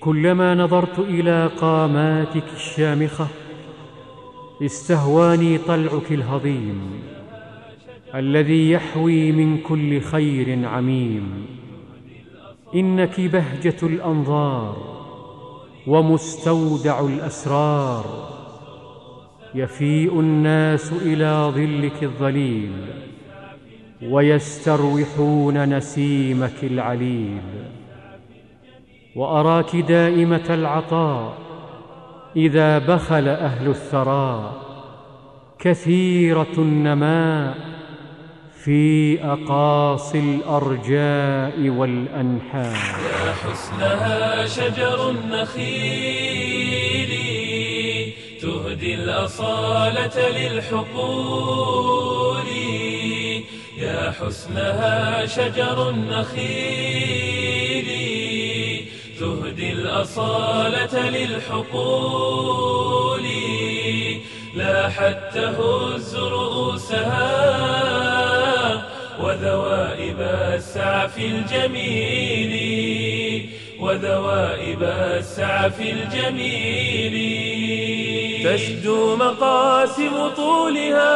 كلما نظرت إلى قاماتك الشامخة استهواني طلعك الهضيم الذي يحوي من كل خير عميم. إنك بهجة الأنظار ومستودع الأسرار. يفيء الناس إلى ظلك الظليل ويستروحون نسيمك العليل. وأراك دائمة العطاء إذا بخل أهل الثراء كثيرة النماء في أقاصي الأرجاء والأنحاء. يا حسنها شجر النخيل تهدي الأصالة للحقول. يا حسنها شجر النخيل تهدي الأصالة للحقول لاحت تهز رؤوسها وذوائب السعف الجميل وذوائب السعف الجميل. تشدو مقاسم طولها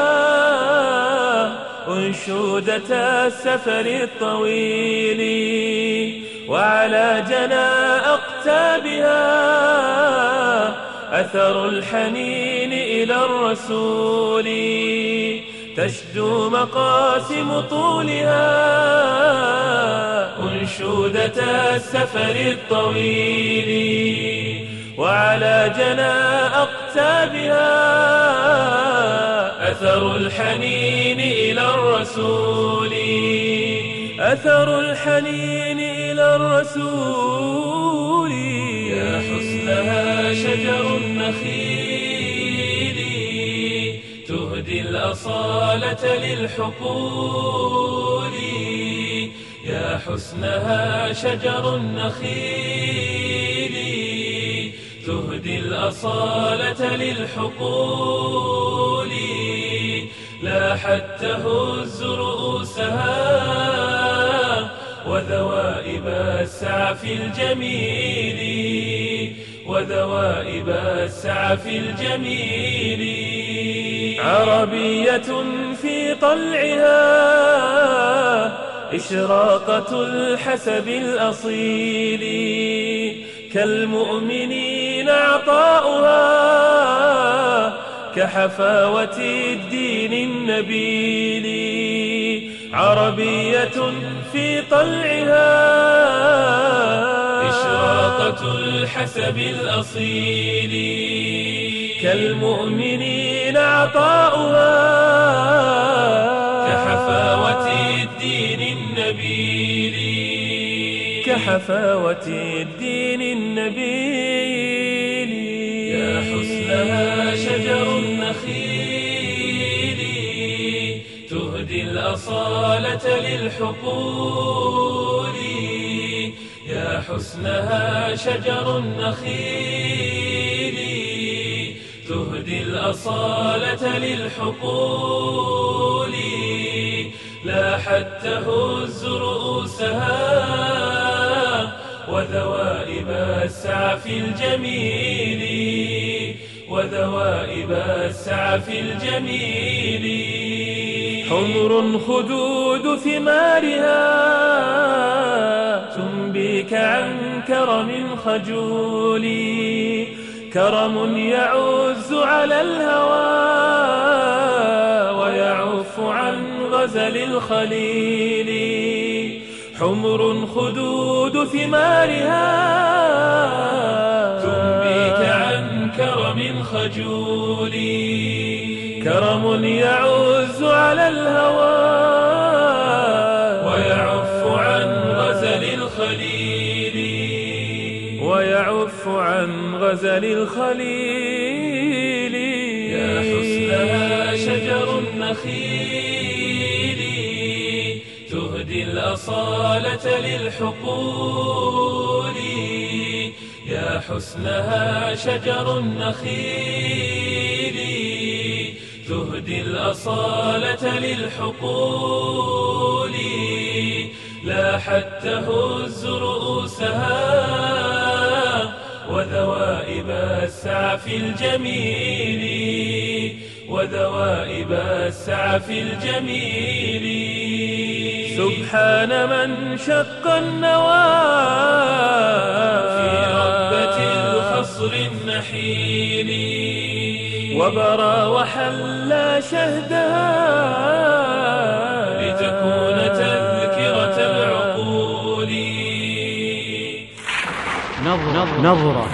أنشودة السفر الطويل وعلى جنى أقتابها أثر الحنين إلى الرسول تشدو مقاسم طولها أنشودة السفر الطويل وعلى جنى أقتابها أثر الحنين إلى الرسول أثر الحنين إلى الرسول. يا حسنها شجر النخيل تهدي الأصالة للحقول. يا حسنها شجر النخيل تهدي الأصالة للحقول. لاحت تهز رؤوسها وذوائب السعف الجميل وذوائب السعف الجميل. عربية في طلعها إشراقة الحسب الأصيل. كالمؤمنين عطاؤها كحفاوة الدين النبيل عربية في طلعها. إشراقة الحسب الأصيل كالمؤمنين عطاؤها. كحفاوة الدين النبيل. كحفاوة الدين النبيل. حسنها شجر النخيل تهدي الأصالة للحقول. يا حسنها شجر النخيل تهدي الأصالة للحقول. لاحت تهز رؤوسها وذوائب السعف الجميل. وذوائب السعف الجميل. حمر خدود ثمارها تنبيك عن كرم خجول. كرم يعز على الهوى ويعف عن غزل الخليل. حمر خدود ثمارها كرم خجول كرم يعز على الهوى. ويعف عن غزل الخليل. ويعف عن غزل الخليل. يا حسنها شجر النخيل. تهدي الأصالة للحقول. حسنها شجر النخيل. تهدي الأصالة للحقول. لا لاحت تهز رؤوسها. وذوائب السعف الجميل. وذوائب السعف الجميل. سبحان من شق ربة الخصر النحيل. وبرى وحلى شهدها لتكون تذكرة العقول. نظرة, نظرة.